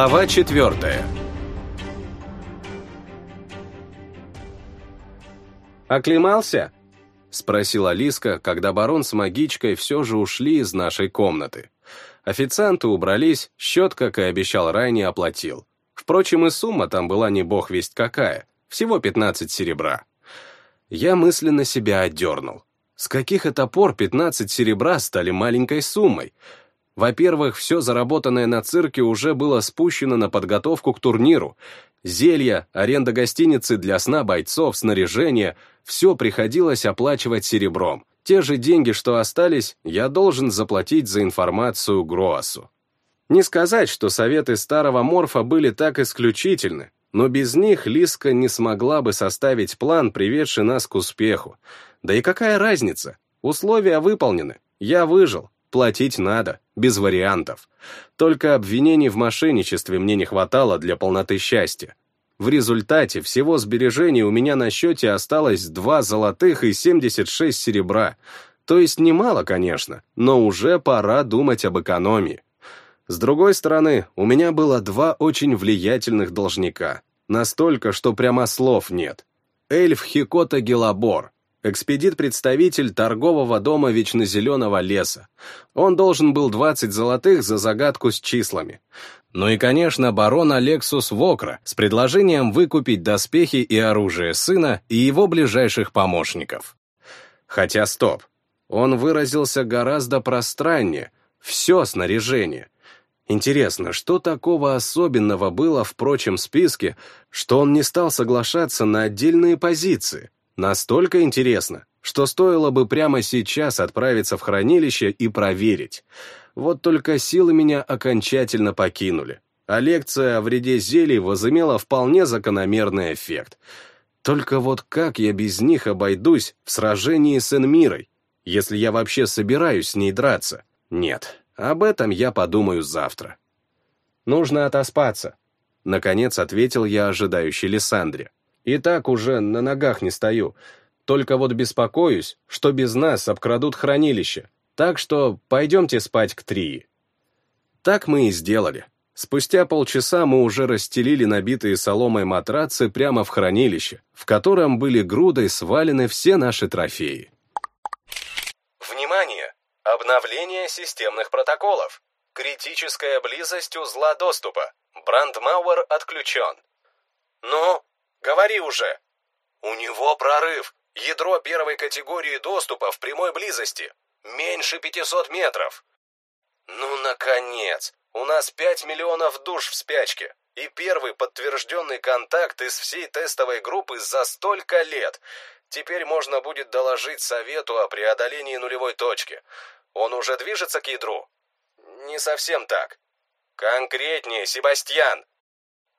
Глава четвертая «Оклемался?» — спросила Лиска, когда барон с магичкой все же ушли из нашей комнаты. Официанты убрались, счет, как и обещал Райни, оплатил. Впрочем, и сумма там была не бог весть какая, всего 15 серебра. Я мысленно себя отдернул. С каких это пор 15 серебра стали маленькой суммой? Во-первых, все заработанное на цирке уже было спущено на подготовку к турниру. Зелья, аренда гостиницы для сна бойцов, снаряжение — все приходилось оплачивать серебром. Те же деньги, что остались, я должен заплатить за информацию Гроасу. Не сказать, что советы старого морфа были так исключительны, но без них Лиска не смогла бы составить план, приведший нас к успеху. Да и какая разница? Условия выполнены. Я выжил. Платить надо, без вариантов. Только обвинений в мошенничестве мне не хватало для полноты счастья. В результате всего сбережений у меня на счете осталось два золотых и 76 серебра. То есть немало, конечно, но уже пора думать об экономии. С другой стороны, у меня было два очень влиятельных должника. Настолько, что прямо слов нет. Эльф Хикота Гелабор, экспедит-представитель торгового дома Вечнозеленого леса. Он должен был 20 золотых за загадку с числами. Ну и, конечно, барон Алексус Вокра с предложением выкупить доспехи и оружие сына и его ближайших помощников. Хотя стоп, он выразился гораздо пространнее, все снаряжение. Интересно, что такого особенного было в прочем списке, что он не стал соглашаться на отдельные позиции? Настолько интересно, что стоило бы прямо сейчас отправиться в хранилище и проверить. Вот только силы меня окончательно покинули, а лекция о вреде зелий возымела вполне закономерный эффект. Только вот как я без них обойдусь в сражении с Энмирой, если я вообще собираюсь с ней драться? Нет, об этом я подумаю завтра. Нужно отоспаться, — наконец ответил я ожидающей Лиссандре. И так уже на ногах не стою. Только вот беспокоюсь, что без нас обкрадут хранилище. Так что пойдемте спать к Трии. Так мы и сделали. Спустя полчаса мы уже расстелили набитые соломой матрацы прямо в хранилище, в котором были грудой свалены все наши трофеи. Внимание! Обновление системных протоколов. Критическая близость узла доступа. Брандмауэр отключен. Ну, Говори уже. У него прорыв. Ядро первой категории доступа в прямой близости. Меньше 500 метров. Ну, наконец. У нас 5 миллионов душ в спячке. И первый подтвержденный контакт из всей тестовой группы за столько лет. Теперь можно будет доложить совету о преодолении нулевой точки. Он уже движется к ядру? Не совсем так. Конкретнее, Себастьян.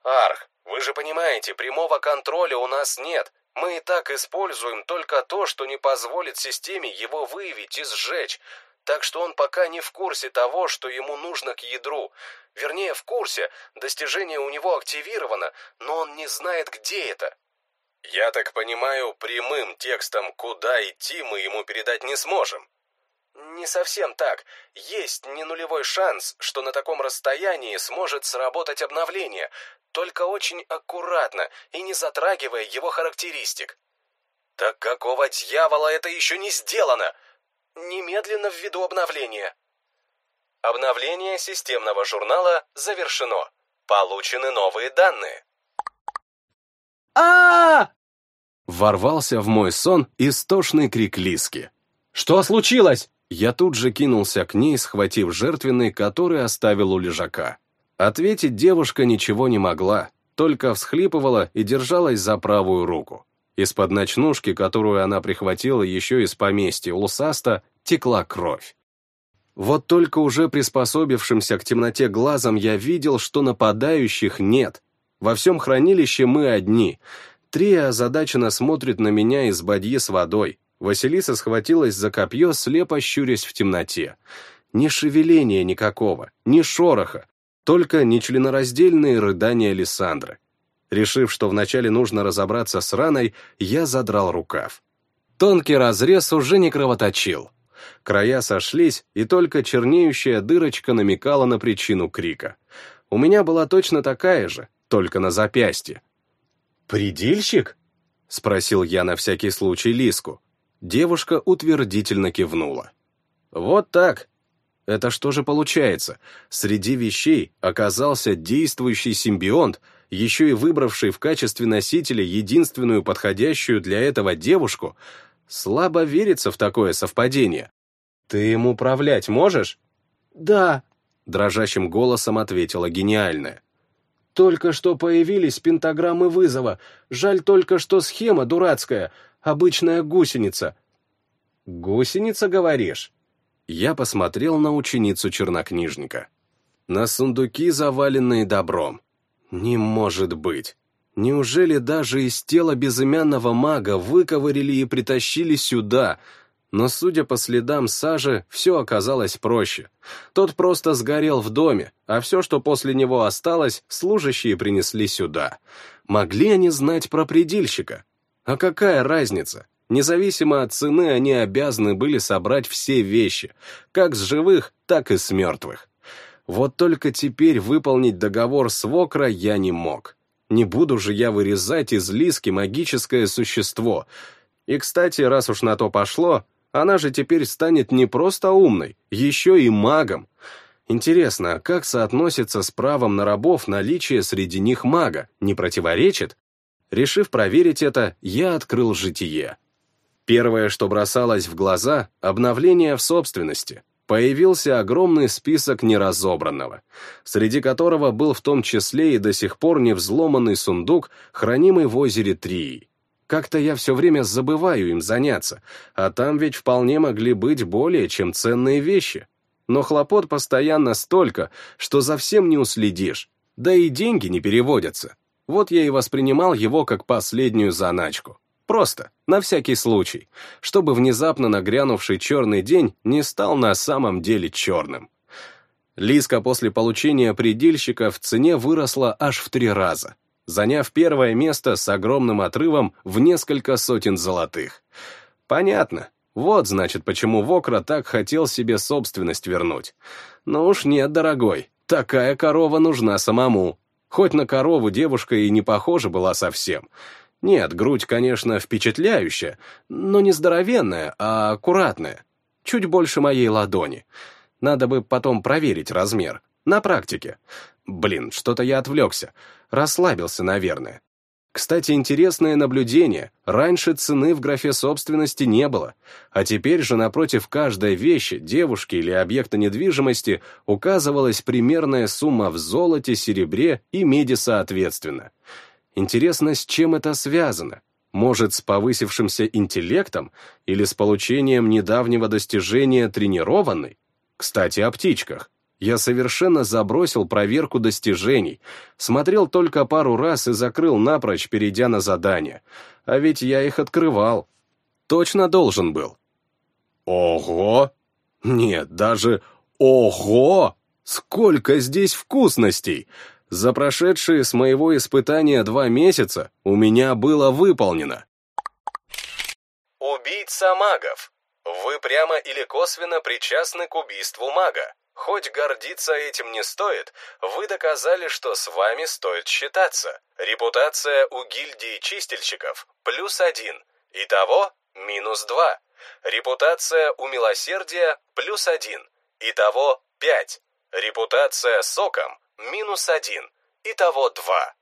Арх, вы же понимаете, прямого контроля у нас нет. Мы и так используем только то, что не позволит системе его выявить и сжечь. Так что он пока не в курсе того, что ему нужно к ядру. Вернее, в курсе, достижение у него активировано, но он не знает, где это. Я так понимаю, прямым текстом «куда идти» мы ему передать не сможем. Не совсем так. Есть не нулевой шанс, что на таком расстоянии сможет сработать обновление, только очень аккуратно и не затрагивая его характеристик. Так какого дьявола это еще не сделано? Немедленно введу обновление. Обновление системного журнала завершено. Получены новые данные. а, Ворвался в мой сон истошный крик Лиски. «Что случилось?» Я тут же кинулся к ней, схватив жертвенный, который оставил у лежака. Ответить девушка ничего не могла, только всхлипывала и держалась за правую руку. Из-под ночнушки, которую она прихватила еще из поместья Лусаста, текла кровь. Вот только уже приспособившимся к темноте глазом я видел, что нападающих нет. Во всем хранилище мы одни. Трия озадаченно смотрит на меня из бадьи с водой. Василиса схватилась за копье, слепо щурясь в темноте. Ни шевеления никакого, ни шороха, только нечленораздельные рыдания Лиссандры. Решив, что вначале нужно разобраться с раной, я задрал рукав. Тонкий разрез уже не кровоточил. Края сошлись, и только чернеющая дырочка намекала на причину крика. У меня была точно такая же, только на запястье. «Предельщик?» — спросил я на всякий случай Лиску. Девушка утвердительно кивнула. «Вот так. Это что же получается? Среди вещей оказался действующий симбионт, еще и выбравший в качестве носителя единственную подходящую для этого девушку? Слабо верится в такое совпадение. Ты им управлять можешь?» «Да», — дрожащим голосом ответила гениальная. Только что появились пентаграммы вызова. Жаль только, что схема дурацкая, обычная гусеница. Гусеница, говоришь? Я посмотрел на ученицу чернокнижника. На сундуки, заваленные добром. Не может быть. Неужели даже из тела безымянного мага выковырили и притащили сюда, но, судя по следам сажи, все оказалось проще. Тот просто сгорел в доме, а все, что после него осталось, служащие принесли сюда. Могли они знать про предельщика? А какая разница? Независимо от цены, они обязаны были собрать все вещи, как с живых, так и с мертвых. Вот только теперь выполнить договор с Вокра я не мог. Не буду же я вырезать из Лиски магическое существо. И, кстати, раз уж на то пошло, она же теперь станет не просто умной, еще и магом. Интересно, а как соотносится с правом на рабов наличие среди них мага? Не противоречит? Решив проверить это, я открыл житие. Первое, что бросалось в глаза — обновление в собственности. Появился огромный список неразобранного, среди которого был в том числе и до сих пор невзломанный сундук, хранимый в озере Трии. Как-то я все время забываю им заняться, а там ведь вполне могли быть более чем ценные вещи. Но хлопот постоянно столько, что за всем не уследишь. Да и деньги не переводятся. Вот я и воспринимал его как последнюю заначку. Просто, на всякий случай, чтобы внезапно нагрянувший черный день не стал на самом деле черным. Лиска после получения предельщика в цене выросла аж в три раза заняв первое место с огромным отрывом в несколько сотен золотых. Понятно. Вот, значит, почему Вокра так хотел себе собственность вернуть. Ну уж нет, дорогой, такая корова нужна самому. Хоть на корову девушка и не похожа была совсем. Нет, грудь, конечно, впечатляющая, но не здоровенная, а аккуратная. Чуть больше моей ладони. Надо бы потом проверить размер. На практике. Блин, что-то я отвлекся. Расслабился, наверное. Кстати, интересное наблюдение. Раньше цены в графе собственности не было, а теперь же напротив каждой вещи, девушки или объекта недвижимости указывалась примерная сумма в золоте, серебре и меди соответственно. Интересно, с чем это связано? Может, с повысившимся интеллектом или с получением недавнего достижения тренированной? Кстати, о птичках. Я совершенно забросил проверку достижений, смотрел только пару раз и закрыл напрочь, перейдя на задание. А ведь я их открывал. Точно должен был. Ого! Нет, даже ого! Сколько здесь вкусностей! За прошедшие с моего испытания два месяца у меня было выполнено. Убийца магов. Вы прямо или косвенно причастны к убийству мага. Хоть гордиться этим не стоит, вы доказали, что с вами стоит считаться. Репутация у гильдии чистильщиков плюс один. Итого минус два. Репутация у милосердия плюс один. Итого пять. Репутация соком минус один. Итого два.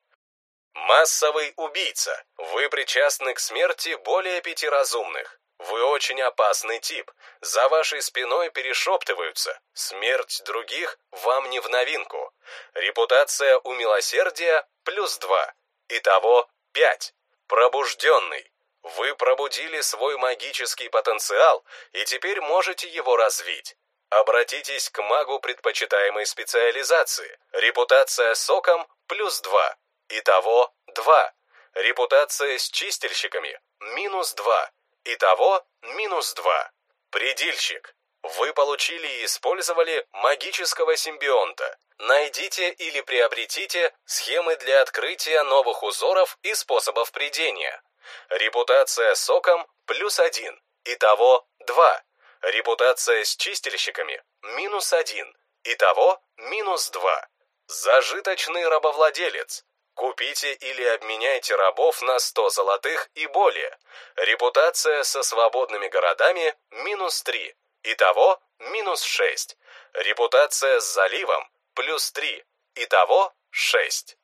Массовый убийца. Вы причастны к смерти более пяти разумных. Вы очень опасный тип. За вашей спиной перешептываются. Смерть других вам не в новинку. Репутация у милосердия плюс два. Итого пять. Пробужденный. Вы пробудили свой магический потенциал и теперь можете его развить. Обратитесь к магу предпочитаемой специализации. Репутация соком плюс два. Итого два. Репутация с чистильщиками минус два. Итого минус 2. Предельщик. Вы получили и использовали магического симбионта. Найдите или приобретите схемы для открытия новых узоров и способов придения. Репутация соком плюс 1. Итого 2. Репутация с чистильщиками минус 1. Итого минус 2. Зажиточный рабовладелец. Купите или обменяйте рабов на 100 золотых и более. Репутация со свободными городами – минус 3. Итого – минус 6. Репутация с заливом – плюс 3. Итого – 6.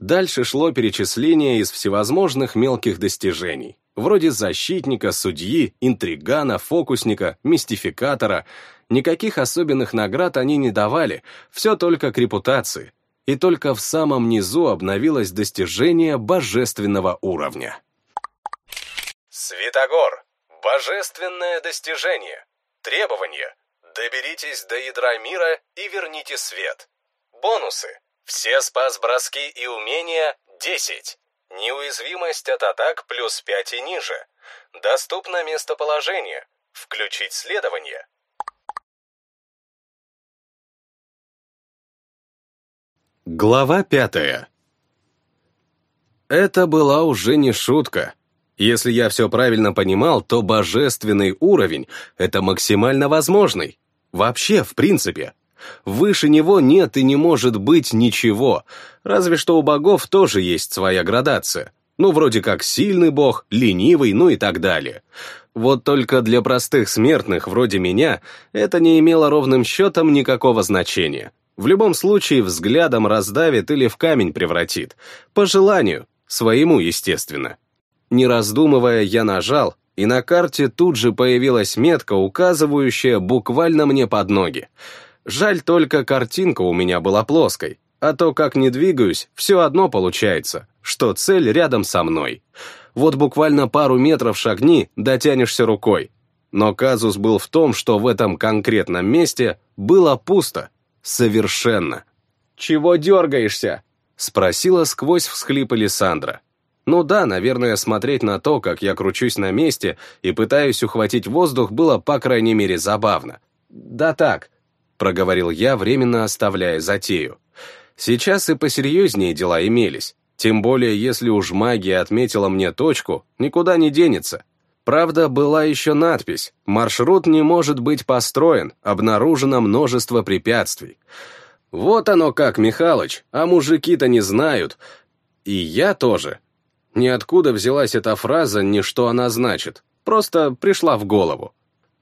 Дальше шло перечисление из всевозможных мелких достижений, вроде защитника, судьи, интригана, фокусника, мистификатора. Никаких особенных наград они не давали, все только к репутации – и только в самом низу обновилось достижение божественного уровня. Светогор. Божественное достижение. Требование. Доберитесь до ядра мира и верните свет. Бонусы. Все спас-броски и умения 10. Неуязвимость от атак плюс 5 и ниже. Доступно местоположение. Включить следование. Глава пятая. Это была уже не шутка. Если я все правильно понимал, то божественный уровень — это максимально возможный. Вообще, в принципе. Выше него нет и не может быть ничего, разве что у богов тоже есть своя градация. Ну, вроде как сильный бог, ленивый, ну и так далее. Вот только для простых смертных, вроде меня, это не имело ровным счетом никакого значения. В любом случае взглядом раздавит или в камень превратит. По желанию, своему, естественно. Не раздумывая, я нажал, и на карте тут же появилась метка, указывающая буквально мне под ноги. Жаль только картинка у меня была плоской, а то, как не двигаюсь, все одно получается, что цель рядом со мной. Вот буквально пару метров шагни, дотянешься рукой. Но казус был в том, что в этом конкретном месте было пусто, Совершенно. «Чего дергаешься?» — спросила сквозь всхлип Александра. Ну да, наверное, смотреть на то, как я кручусь на месте и пытаюсь ухватить воздух, было, по крайней мере, забавно. «Да так», — проговорил я, временно оставляя затею. Сейчас и посерьезнее дела имелись. Тем более, если уж магия отметила мне точку, никуда не денется. Правда, была еще надпись «Маршрут не может быть построен, обнаружено множество препятствий». Вот оно как, Михалыч, а мужики-то не знают. И я тоже. Ниоткуда взялась эта фраза, ни что она значит. Просто пришла в голову.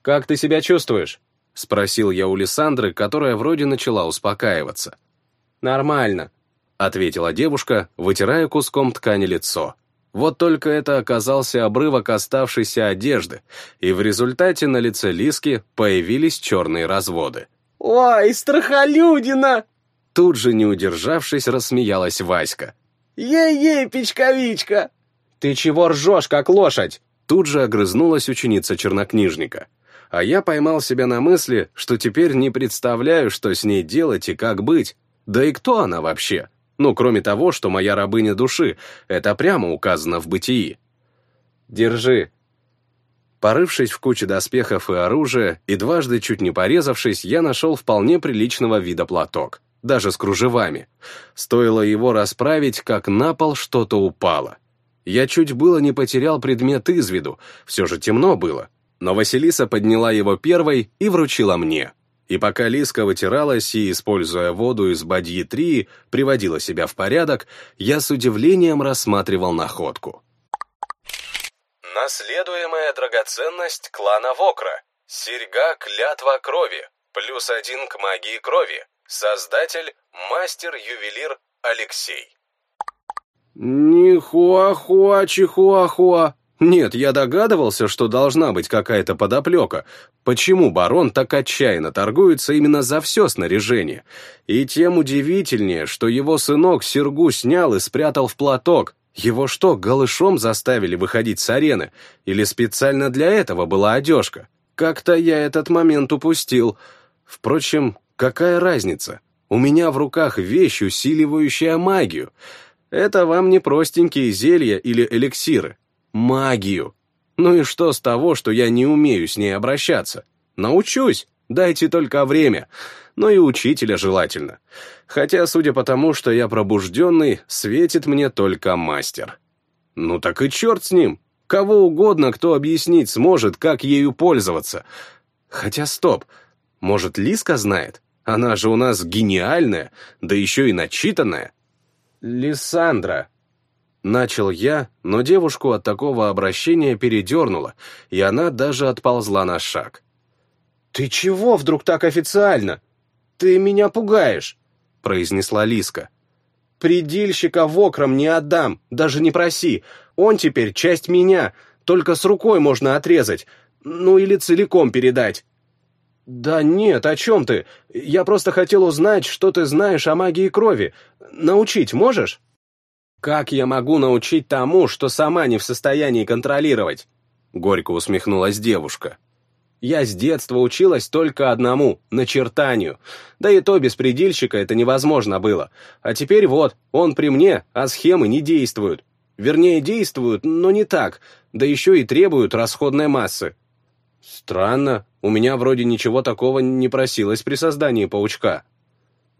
«Как ты себя чувствуешь?» — спросил я у Лиссандры, которая вроде начала успокаиваться. «Нормально», — ответила девушка, вытирая куском ткани лицо. Вот только это оказался обрывок оставшейся одежды, и в результате на лице Лиски появились черные разводы. «Ой, страхолюдина!» Тут же, не удержавшись, рассмеялась Васька. «Ей-ей, печковичка!» «Ты чего ржешь, как лошадь?» Тут же огрызнулась ученица чернокнижника. А я поймал себя на мысли, что теперь не представляю, что с ней делать и как быть. Да и кто она вообще? Ну, кроме того, что моя рабыня души, это прямо указано в бытии. Держи. Порывшись в куче доспехов и оружия и дважды чуть не порезавшись, я нашел вполне приличного вида платок, даже с кружевами. Стоило его расправить, как на пол что-то упало. Я чуть было не потерял предмет из виду, все же темно было, но Василиса подняла его первой и вручила мне. И пока Лиска вытиралась и, используя воду из бадьи 3, приводила себя в порядок, я с удивлением рассматривал находку. Наследуемая драгоценность клана Вокра. Серьга клятва крови. Плюс один к магии крови. Создатель – мастер-ювелир Алексей. Нихуахуа-чихуахуа. Нет, я догадывался, что должна быть какая-то подоплека. Почему барон так отчаянно торгуется именно за все снаряжение? И тем удивительнее, что его сынок Сергу снял и спрятал в платок. Его что, голышом заставили выходить с арены? Или специально для этого была одежка? Как-то я этот момент упустил. Впрочем, какая разница? У меня в руках вещь, усиливающая магию. Это вам не простенькие зелья или эликсиры магию. Ну и что с того, что я не умею с ней обращаться? Научусь, дайте только время. Но и учителя желательно. Хотя, судя по тому, что я пробужденный, светит мне только мастер. Ну так и черт с ним. Кого угодно, кто объяснить сможет, как ею пользоваться. Хотя стоп, может, Лиска знает? Она же у нас гениальная, да еще и начитанная. Лиссандра. Начал я, но девушку от такого обращения передернуло, и она даже отползла на шаг. «Ты чего вдруг так официально? Ты меня пугаешь», — произнесла Лиска. «Предильщика в окром не отдам, даже не проси. Он теперь часть меня, только с рукой можно отрезать, ну или целиком передать». «Да нет, о чем ты? Я просто хотел узнать, что ты знаешь о магии крови. Научить можешь?» «Как я могу научить тому, что сама не в состоянии контролировать?» Горько усмехнулась девушка. «Я с детства училась только одному — начертанию. Да и то без предельщика это невозможно было. А теперь вот, он при мне, а схемы не действуют. Вернее, действуют, но не так, да еще и требуют расходной массы. Странно, у меня вроде ничего такого не просилось при создании паучка.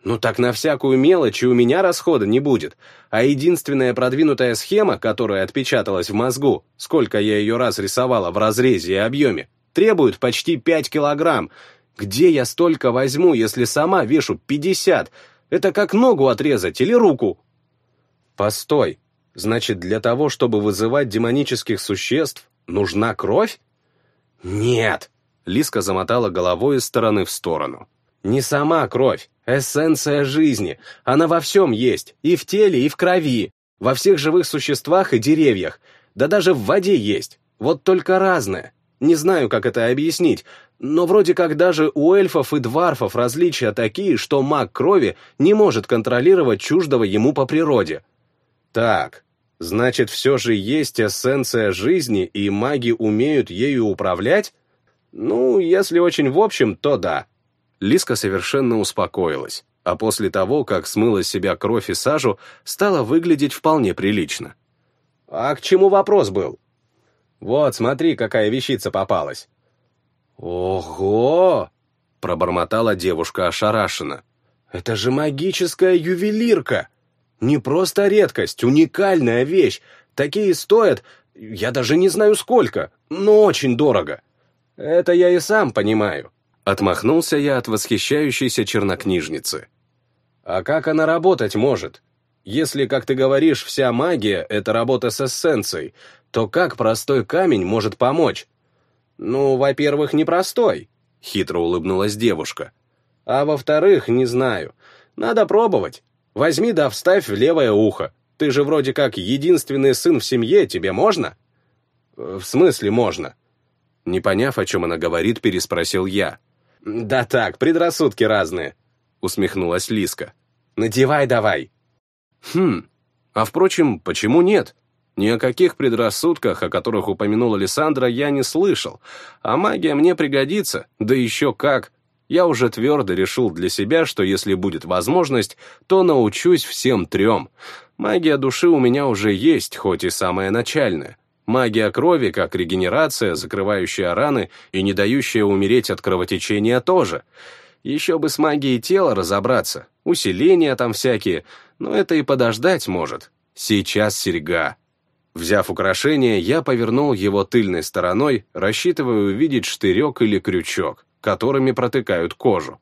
Ну так на всякую мелочь у меня расхода не будет, а единственная продвинутая схема, которая отпечаталась в мозгу, сколько я ее раз рисовала в разрезе и объеме, требует почти 5 килограмм. Где я столько возьму, если сама вешу 50? Это как ногу отрезать или руку? Постой, значит, для того, чтобы вызывать демонических существ, нужна кровь? «Нет!» — Лиска замотала головой из стороны в сторону. «Не сама кровь, эссенция жизни. Она во всем есть, и в теле, и в крови, во всех живых существах и деревьях. Да даже в воде есть, вот только разная. Не знаю, как это объяснить, но вроде как даже у эльфов и дварфов различия такие, что маг крови не может контролировать чуждого ему по природе. Так, Значит, все же есть эссенция жизни, и маги умеют ею управлять? Ну, если очень в общем, то да. Лиска совершенно успокоилась, а после того, как смыла с себя кровь и сажу, стала выглядеть вполне прилично. А к чему вопрос был? Вот, смотри, какая вещица попалась. Ого! Пробормотала девушка ошарашенно. Это же магическая ювелирка! Не просто редкость, уникальная вещь. Такие стоят, я даже не знаю сколько, но очень дорого. Это я и сам понимаю. Отмахнулся я от восхищающейся чернокнижницы. А как она работать может? Если, как ты говоришь, вся магия — это работа с эссенцией, то как простой камень может помочь? Ну, во-первых, непростой, — хитро улыбнулась девушка. А во-вторых, не знаю. Надо пробовать. Возьми да вставь в левое ухо. Ты же вроде как единственный сын в семье, тебе можно? Э, в смысле можно? Не поняв, о чем она говорит, переспросил я. Да так, предрассудки разные, усмехнулась Лиска. Надевай давай. Хм, а впрочем, почему нет? Ни о каких предрассудках, о которых упомянула Лиссандра, я не слышал, а магия мне пригодится, да еще как я уже твердо решил для себя, что если будет возможность, то научусь всем трем. Магия души у меня уже есть, хоть и самая начальная. Магия крови, как регенерация, закрывающая раны и не дающая умереть от кровотечения тоже. Еще бы с магией тела разобраться, усиления там всякие, но это и подождать может. Сейчас серьга. Взяв украшение, я повернул его тыльной стороной, рассчитывая увидеть штырек или крючок которыми протыкают кожу.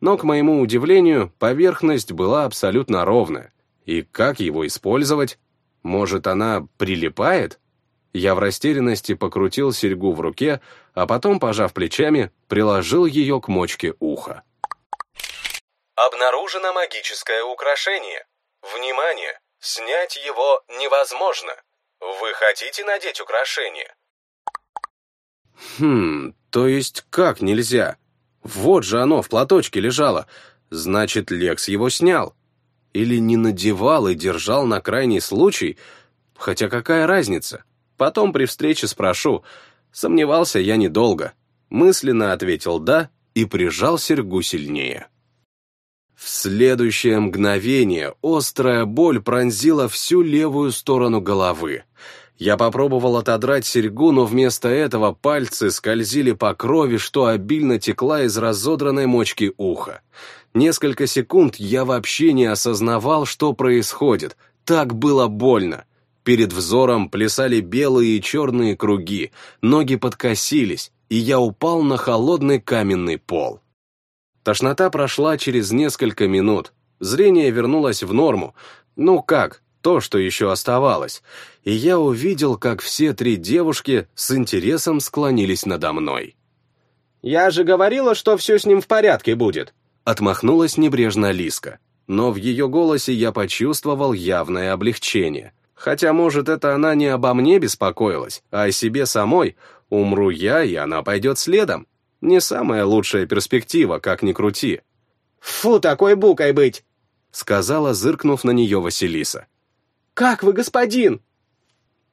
Но, к моему удивлению, поверхность была абсолютно ровная. И как его использовать? Может, она прилипает? Я в растерянности покрутил серьгу в руке, а потом, пожав плечами, приложил ее к мочке уха. Обнаружено магическое украшение. Внимание! Снять его невозможно. Вы хотите надеть украшение? Хм, то есть как нельзя? Вот же оно в платочке лежало. Значит, Лекс его снял. Или не надевал и держал на крайний случай? Хотя какая разница? Потом при встрече спрошу. Сомневался я недолго. Мысленно ответил «да» и прижал серьгу сильнее. В следующее мгновение острая боль пронзила всю левую сторону головы. Я попробовал отодрать серьгу, но вместо этого пальцы скользили по крови, что обильно текла из разодранной мочки уха. Несколько секунд я вообще не осознавал, что происходит. Так было больно. Перед взором плясали белые и черные круги, ноги подкосились, и я упал на холодный каменный пол. Тошнота прошла через несколько минут. Зрение вернулось в норму. Ну как, то, что еще оставалось. И я увидел, как все три девушки с интересом склонились надо мной. «Я же говорила, что все с ним в порядке будет», — отмахнулась небрежно Лиска. Но в ее голосе я почувствовал явное облегчение. Хотя, может, это она не обо мне беспокоилась, а о себе самой. Умру я, и она пойдет следом. Не самая лучшая перспектива, как ни крути. «Фу, такой букой быть!» — сказала, зыркнув на нее Василиса. «Как вы, господин?»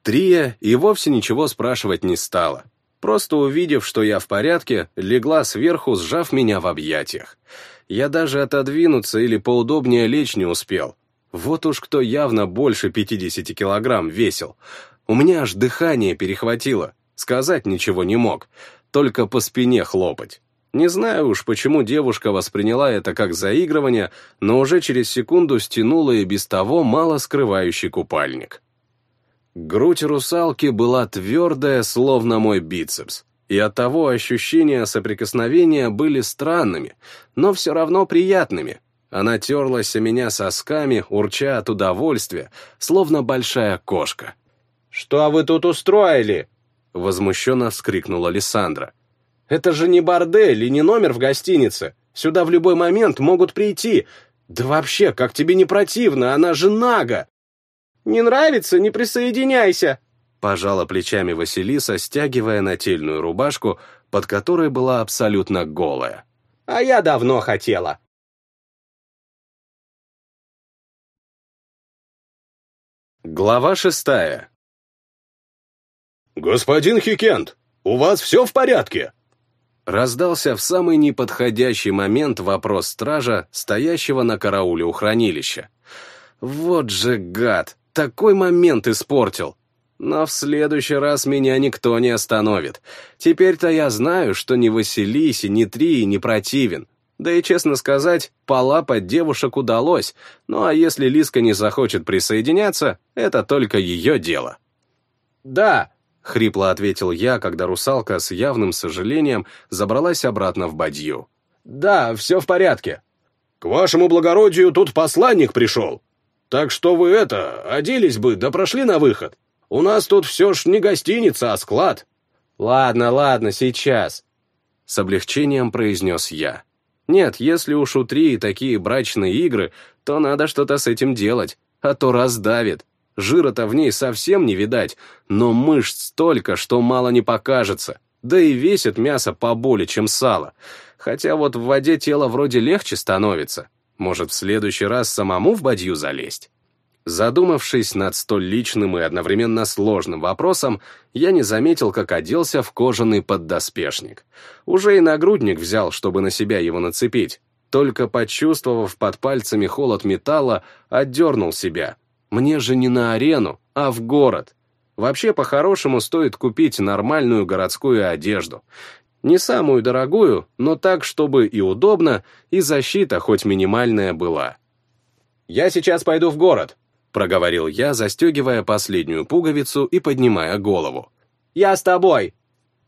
Трия и вовсе ничего спрашивать не стала. Просто увидев, что я в порядке, легла сверху, сжав меня в объятиях. Я даже отодвинуться или поудобнее лечь не успел. Вот уж кто явно больше 50 килограмм весил. У меня аж дыхание перехватило, сказать ничего не мог, только по спине хлопать. Не знаю уж, почему девушка восприняла это как заигрывание, но уже через секунду стянула и без того мало скрывающий купальник. Грудь русалки была твердая, словно мой бицепс, и оттого ощущения соприкосновения были странными, но все равно приятными. Она терлась о меня сосками, урча от удовольствия, словно большая кошка. «Что вы тут устроили?» — возмущенно вскрикнула Лиссандра. «Это же не бордель и не номер в гостинице. Сюда в любой момент могут прийти. Да вообще, как тебе не противно, она же нага!» Не нравится, не присоединяйся!» Пожала плечами Василиса, стягивая нательную рубашку, под которой была абсолютно голая. «А я давно хотела!» Глава шестая «Господин Хикент, у вас все в порядке?» Раздался в самый неподходящий момент вопрос стража, стоящего на карауле у хранилища. «Вот же гад! такой момент испортил. Но в следующий раз меня никто не остановит. Теперь-то я знаю, что ни Василисе, ни Трии не противен. Да и, честно сказать, полапать девушек удалось, ну а если Лиска не захочет присоединяться, это только ее дело. «Да», — хрипло ответил я, когда русалка с явным сожалением забралась обратно в бадью. «Да, все в порядке». «К вашему благородию тут посланник пришел», так что вы это, оделись бы, да прошли на выход. У нас тут все ж не гостиница, а склад». «Ладно, ладно, сейчас», — с облегчением произнес я. «Нет, если уж у Три такие брачные игры, то надо что-то с этим делать, а то раздавит. Жира-то в ней совсем не видать, но мышц столько, что мало не покажется. Да и весит мясо поболее, чем сало. Хотя вот в воде тело вроде легче становится. Может, в следующий раз самому в бадью залезть? Задумавшись над столь личным и одновременно сложным вопросом, я не заметил, как оделся в кожаный поддоспешник. Уже и нагрудник взял, чтобы на себя его нацепить. Только почувствовав под пальцами холод металла, отдернул себя. Мне же не на арену, а в город. Вообще, по-хорошему, стоит купить нормальную городскую одежду. Не самую дорогую, но так, чтобы и удобно, и защита хоть минимальная была. «Я сейчас пойду в город», — проговорил я, застегивая последнюю пуговицу и поднимая голову. «Я с тобой!»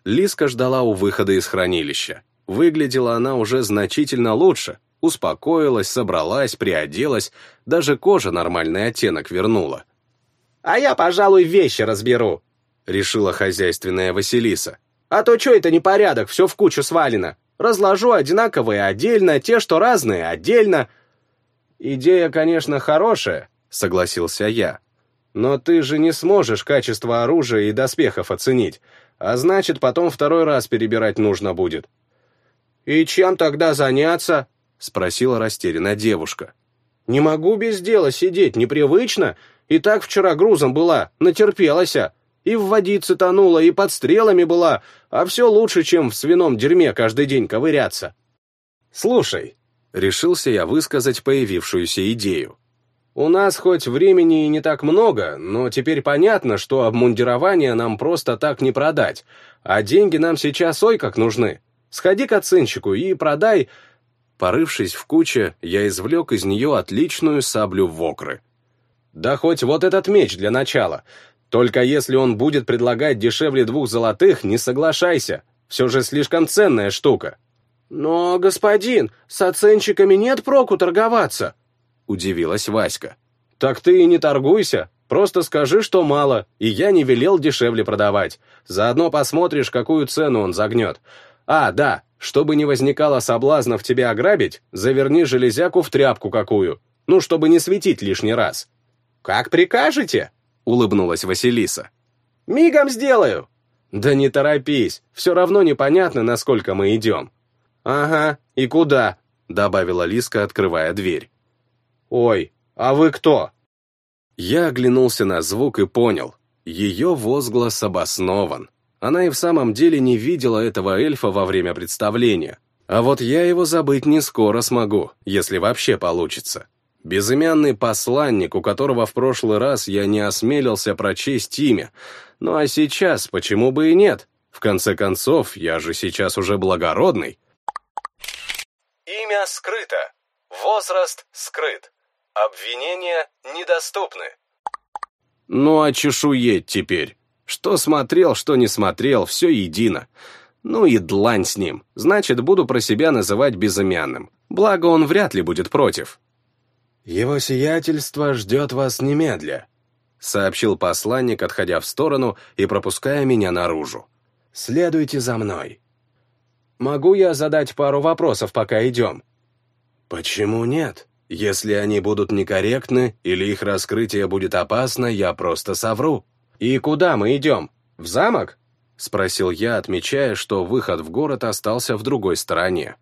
Лиска ждала у выхода из хранилища. Выглядела она уже значительно лучше, успокоилась, собралась, приоделась, даже кожа нормальный оттенок вернула. «А я, пожалуй, вещи разберу», — решила хозяйственная Василиса. А то что это непорядок, все в кучу свалено. Разложу одинаковые отдельно, те, что разные, отдельно. Идея, конечно, хорошая, согласился я. Но ты же не сможешь качество оружия и доспехов оценить, а значит, потом второй раз перебирать нужно будет. «И чем тогда заняться?» — спросила растерянная девушка. «Не могу без дела сидеть, непривычно. И так вчера грузом была, натерпелась. И в водице тонула, и под стрелами была, а все лучше, чем в свином дерьме каждый день ковыряться. Слушай, решился я высказать появившуюся идею. У нас хоть времени и не так много, но теперь понятно, что обмундирование нам просто так не продать, а деньги нам сейчас ой как нужны. Сходи к оценщику и продай... Порывшись в куче, я извлек из нее отличную саблю вокры. Да хоть вот этот меч для начала. Только если он будет предлагать дешевле двух золотых, не соглашайся. Все же слишком ценная штука. «Но, господин, с оценщиками нет проку торговаться», — удивилась Васька. «Так ты и не торгуйся, просто скажи, что мало, и я не велел дешевле продавать. Заодно посмотришь, какую цену он загнет. А, да, чтобы не возникало соблазнов тебя ограбить, заверни железяку в тряпку какую, ну, чтобы не светить лишний раз». «Как прикажете?» — улыбнулась Василиса. «Мигом сделаю!» «Да не торопись, все равно непонятно, насколько мы идем». «Ага, и куда?» — добавила Лиска, открывая дверь. «Ой, а вы кто?» Я оглянулся на звук и понял. Ее возглас обоснован. Она и в самом деле не видела этого эльфа во время представления. А вот я его забыть не скоро смогу, если вообще получится. Безымянный посланник, у которого в прошлый раз я не осмелился прочесть имя. Ну а сейчас почему бы и нет? В конце концов, я же сейчас уже благородный. Имя скрыто. Возраст скрыт. Обвинения недоступны. Ну а чешуеть теперь? Что смотрел, что не смотрел, все едино. Ну и длань с ним. Значит, буду про себя называть безымянным. Благо, он вряд ли будет против. «Его сиятельство ждет вас немедля», — сообщил посланник, отходя в сторону и пропуская меня наружу. «Следуйте за мной». «Могу я задать пару вопросов, пока идем?» «Почему нет? Если они будут некорректны или их раскрытие будет опасно, я просто совру». «И куда мы идем? В замок?» — спросил я, отмечая, что выход в город остался в другой стороне.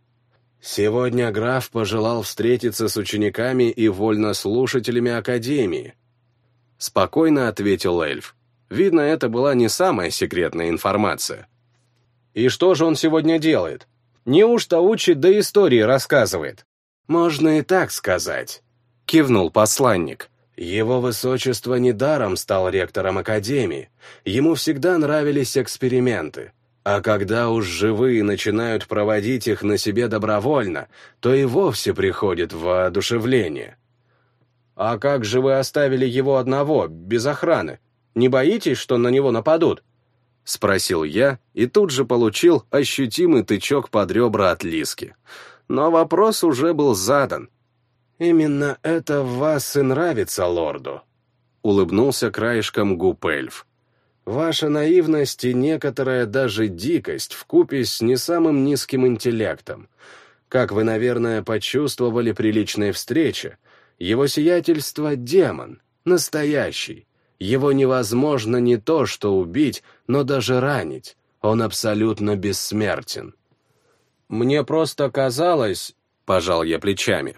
Сегодня граф пожелал встретиться с учениками и вольнослушателями Академии. Спокойно ответил эльф. Видно, это была не самая секретная информация. И что же он сегодня делает? Неужто учит до истории рассказывает? Можно и так сказать. Кивнул посланник. Его высочество недаром стал ректором Академии. Ему всегда нравились эксперименты. А когда уж живые начинают проводить их на себе добровольно, то и вовсе приходит воодушевление. «А как же вы оставили его одного, без охраны? Не боитесь, что на него нападут?» — спросил я и тут же получил ощутимый тычок под ребра от Лиски. Но вопрос уже был задан. «Именно это вас и нравится, лорду», — улыбнулся краешком губ эльф. Ваша наивность и некоторая даже дикость вкупе с не самым низким интеллектом. Как вы, наверное, почувствовали при личной встрече, его сиятельство — демон, настоящий. Его невозможно не то что убить, но даже ранить. Он абсолютно бессмертен. «Мне просто казалось...» — пожал я плечами.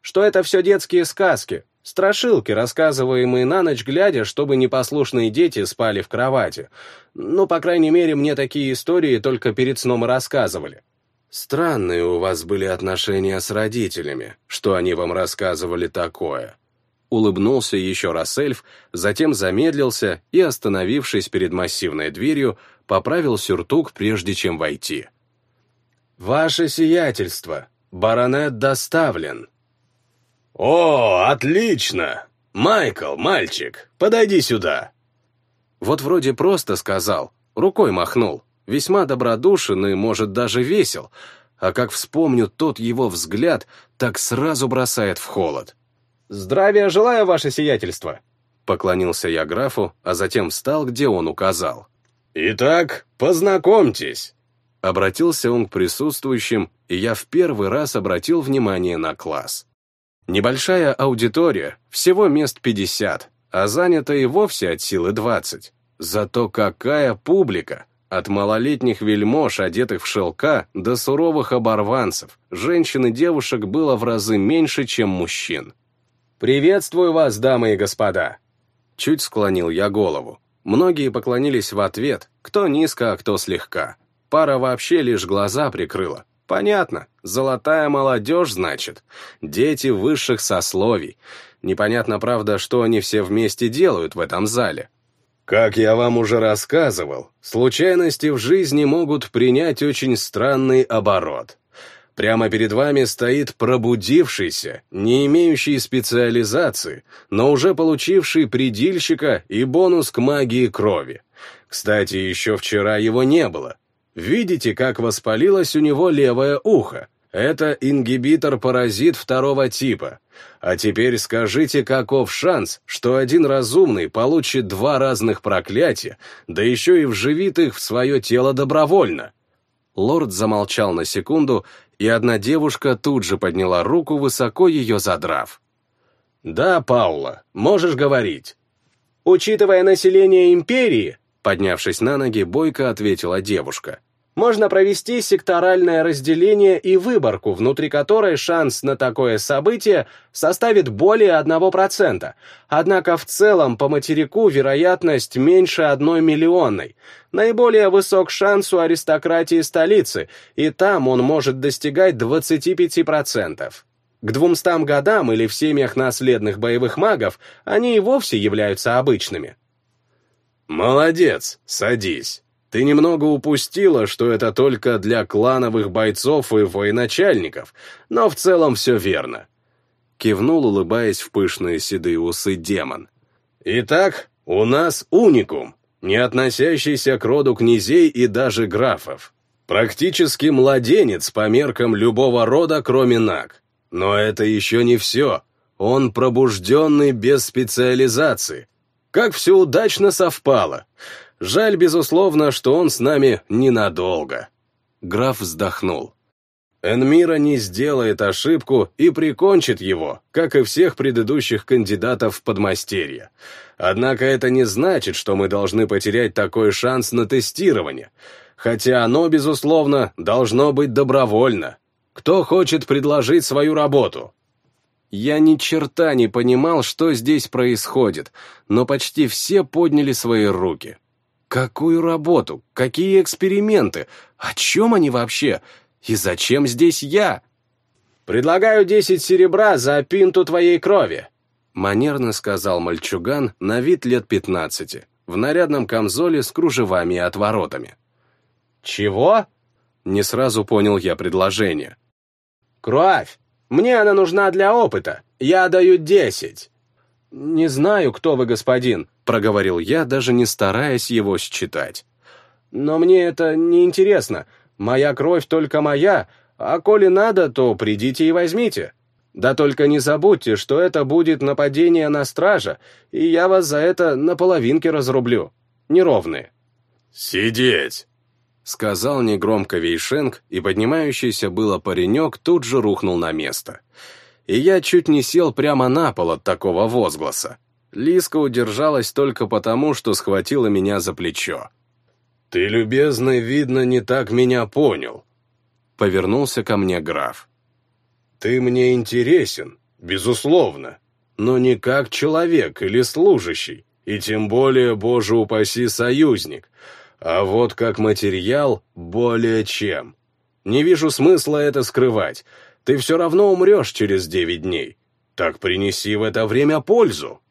«Что это все детские сказки, Страшилки, рассказываемые на ночь глядя, чтобы непослушные дети спали в кровати. Ну, по крайней мере, мне такие истории только перед сном рассказывали. Странные у вас были отношения с родителями, что они вам рассказывали такое. Улыбнулся еще раз эльф, затем замедлился и, остановившись перед массивной дверью, поправил сюртук, прежде чем войти. «Ваше сиятельство, баронет доставлен», «О, отлично! Майкл, мальчик, подойди сюда!» Вот вроде просто сказал, рукой махнул, весьма добродушен и, может, даже весел, а как вспомню тот его взгляд, так сразу бросает в холод. «Здравия желаю, ваше сиятельство!» Поклонился я графу, а затем встал, где он указал. «Итак, познакомьтесь!» Обратился он к присутствующим, и я в первый раз обратил внимание на класс. Небольшая аудитория, всего мест 50, а занято и вовсе от силы 20. Зато какая публика! От малолетних вельмож, одетых в шелка, до суровых оборванцев, женщин и девушек было в разы меньше, чем мужчин. «Приветствую вас, дамы и господа!» Чуть склонил я голову. Многие поклонились в ответ, кто низко, а кто слегка. Пара вообще лишь глаза прикрыла. Понятно, золотая молодежь, значит. Дети высших сословий. Непонятно, правда, что они все вместе делают в этом зале. Как я вам уже рассказывал, случайности в жизни могут принять очень странный оборот. Прямо перед вами стоит пробудившийся, не имеющий специализации, но уже получивший предильщика и бонус к магии крови. Кстати, еще вчера его не было. Видите, как воспалилось у него левое ухо? Это ингибитор-паразит второго типа. А теперь скажите, каков шанс, что один разумный получит два разных проклятия, да еще и вживит их в свое тело добровольно? Лорд замолчал на секунду, и одна девушка тут же подняла руку, высоко ее задрав. «Да, Паула, можешь говорить». «Учитывая население Империи», поднявшись на ноги, бойко ответила девушка – можно провести секторальное разделение и выборку, внутри которой шанс на такое событие составит более 1%, однако в целом по материку вероятность меньше одной миллионной. Наиболее высок шанс у аристократии столицы, и там он может достигать 25%. К двумстам годам или в семьях наследных боевых магов они и вовсе являются обычными. «Молодец, садись», ты немного упустила, что это только для клановых бойцов и военачальников, но в целом все верно. Кивнул, улыбаясь в пышные седые усы демон. Итак, у нас уникум, не относящийся к роду князей и даже графов. Практически младенец по меркам любого рода, кроме наг. Но это еще не все. Он пробужденный без специализации. Как все удачно совпало. Жаль, безусловно, что он с нами ненадолго. Граф вздохнул. Энмира не сделает ошибку и прикончит его, как и всех предыдущих кандидатов в подмастерье. Однако это не значит, что мы должны потерять такой шанс на тестирование, хотя оно, безусловно, должно быть добровольно. Кто хочет предложить свою работу? Я ни черта не понимал, что здесь происходит, но почти все подняли свои руки. Какую работу? Какие эксперименты? О чем они вообще? И зачем здесь я? «Предлагаю десять серебра за пинту твоей крови», — манерно сказал мальчуган на вид лет пятнадцати, в нарядном камзоле с кружевами и отворотами. «Чего?» — не сразу понял я предложение. «Кровь! Мне она нужна для опыта. Я даю десять». «Не знаю, кто вы, господин», — проговорил я, даже не стараясь его считать. «Но мне это не интересно. Моя кровь только моя, а коли надо, то придите и возьмите. Да только не забудьте, что это будет нападение на стража, и я вас за это на половинке разрублю. Неровные». «Сидеть!» — сказал негромко Вейшенг, и поднимающийся было паренек тут же рухнул на место. И я чуть не сел прямо на пол от такого возгласа. Лиска удержалась только потому, что схватила меня за плечо. «Ты, любезный, видно, не так меня понял», — повернулся ко мне граф. «Ты мне интересен, безусловно, но не как человек или служащий, и тем более, боже упаси, союзник, а вот как материал более чем. Не вижу смысла это скрывать, ты все равно умрешь через девять дней. Так принеси в это время пользу».